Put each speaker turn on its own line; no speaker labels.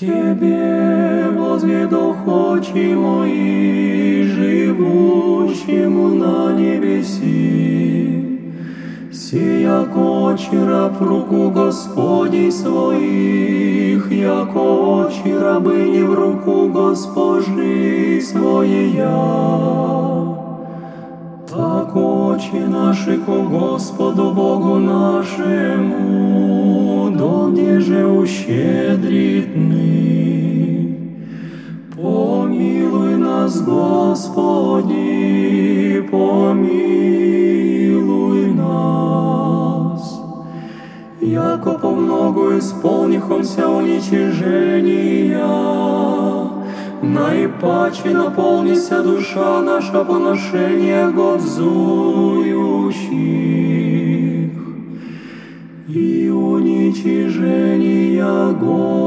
Тебе возведу очи мои, живущему на небеси. Сия очи раб руку Господи своих, як очи рабыни в руку Госпожи своя. Так очи наши ко Господу Богу нашему, донде же ущедритны. Помилуй нас, Господи, помилуй нас. Яко по многу исполнихомся уничижения, Наипаче наполнися душа наша поношение гобзующих и уничижения Господа.